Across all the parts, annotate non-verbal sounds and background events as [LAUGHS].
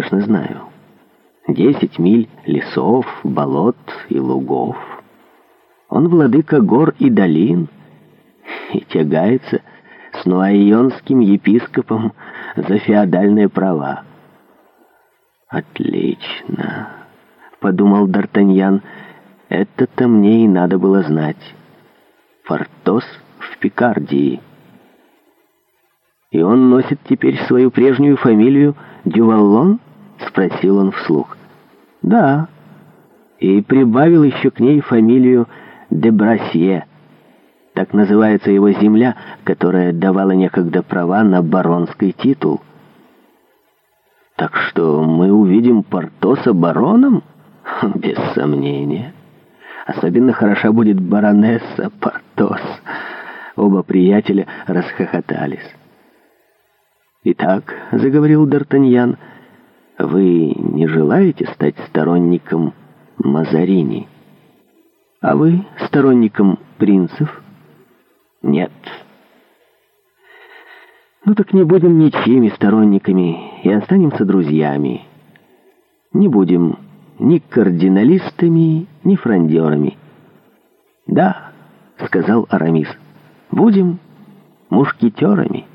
конечно, знаю. Десять миль лесов, болот и лугов. Он владыка гор и долин и тягается с нуайонским епископом за феодальные права. «Отлично!» — подумал Д'Артаньян. «Это-то мне и надо было знать. фортос в Пикардии». И он носит теперь свою прежнюю фамилию Дюваллон — спросил он вслух. «Да». И прибавил еще к ней фамилию Дебрасье. Так называется его земля, которая давала некогда права на баронский титул. «Так что мы увидим Портоса бароном?» [LAUGHS] «Без сомнения. Особенно хороша будет баронесса Портос». Оба приятеля расхохотались. «Итак», — заговорил Д'Артаньян, — вы не желаете стать сторонником Мазарини? А вы сторонником принцев? Нет. Ну так не будем ничьими сторонниками и останемся друзьями. Не будем ни кардиналистами, ни фрондерами. Да, сказал Арамис, будем мушкетерами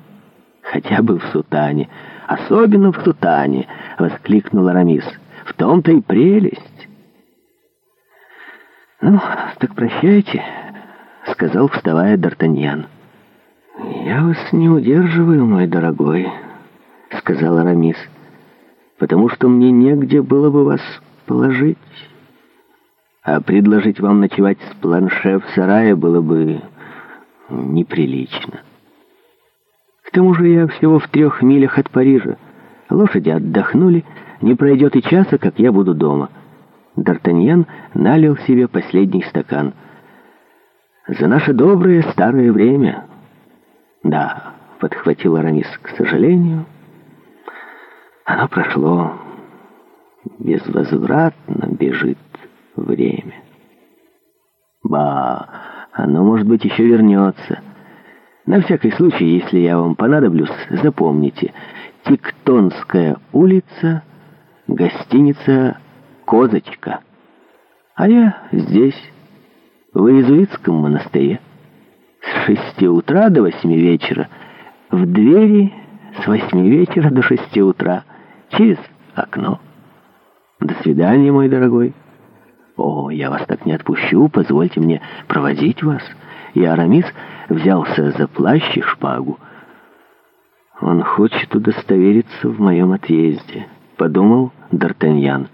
хотя бы в сутане. Особенно в сутане!» — воскликнул Арамис. «В том-то и прелесть!» «Ну, так прощайте», — сказал, вставая Д'Артаньян. «Я вас не удерживаю, мой дорогой», — сказал Арамис, «потому что мне негде было бы вас положить. А предложить вам ночевать с планше в сарае было бы неприлично» тому же я всего в трех милях от Парижа. Лошади отдохнули, не пройдет и часа, как я буду дома». Д'Артаньян налил себе последний стакан. «За наше доброе старое время!» «Да», — подхватил Арамис, — «к сожалению, оно прошло. Безвозвратно бежит время». «Ба! Оно, может быть, еще вернется». На всякий случай, если я вам понадоблюсь, запомните. Тектонская улица, гостиница «Козочка». А я здесь, в Иезуитском монастыре. С шести утра до восьми вечера. В двери с восьми вечера до шести утра. Через окно. До свидания, мой дорогой. «О, я вас так не отпущу, позвольте мне проводить вас». И Арамис взялся за плащ и шпагу. «Он хочет удостовериться в моем отъезде», — подумал Д'Артаньян.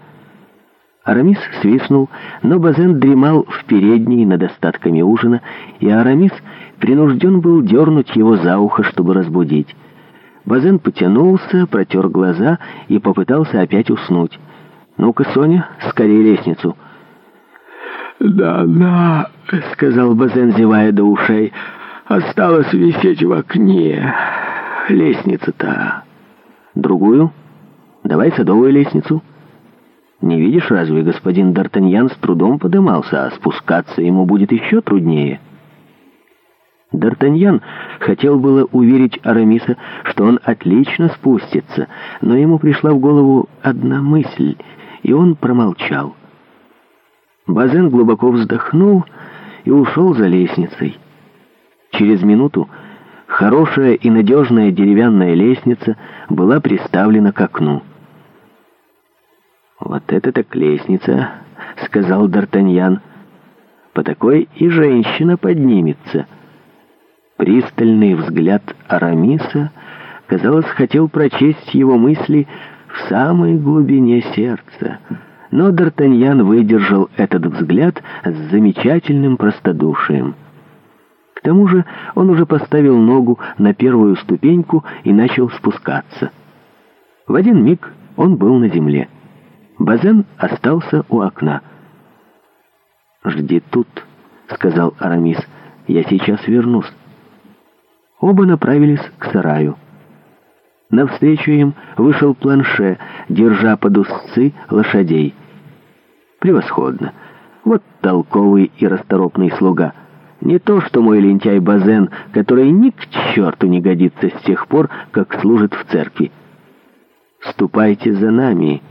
Арамис свистнул, но Базен дремал в передней над остатками ужина, и Арамис принужден был дернуть его за ухо, чтобы разбудить. Базен потянулся, протер глаза и попытался опять уснуть. «Ну-ка, Соня, скорее лестницу!» «Да, да», — сказал Базен, зевая до ушей, — «осталось висеть в окне. Лестница-то...» «Другую? Давай садовую лестницу». «Не видишь, разве господин Д'Артаньян с трудом подымался, а спускаться ему будет еще труднее?» Д'Артаньян хотел было уверить Арамиса, что он отлично спустится, но ему пришла в голову одна мысль, и он промолчал. Базен глубоко вздохнул и ушел за лестницей. Через минуту хорошая и надежная деревянная лестница была приставлена к окну. «Вот это так лестница», — сказал Д'Артаньян. «По такой и женщина поднимется». Пристальный взгляд Арамиса, казалось, хотел прочесть его мысли в самой глубине сердца — но Д'Артаньян выдержал этот взгляд с замечательным простодушием. К тому же он уже поставил ногу на первую ступеньку и начал спускаться. В один миг он был на земле. Базен остался у окна. «Жди тут», — сказал Арамис, — «я сейчас вернусь». Оба направились к сараю. Навстречу им вышел планше, держа под узцы лошадей — Превосходно. Вот толковый и расторопный слуга. Не то, что мой лентяй Базен, который ни к черту не годится с тех пор, как служит в церкви. «Ступайте за нами»,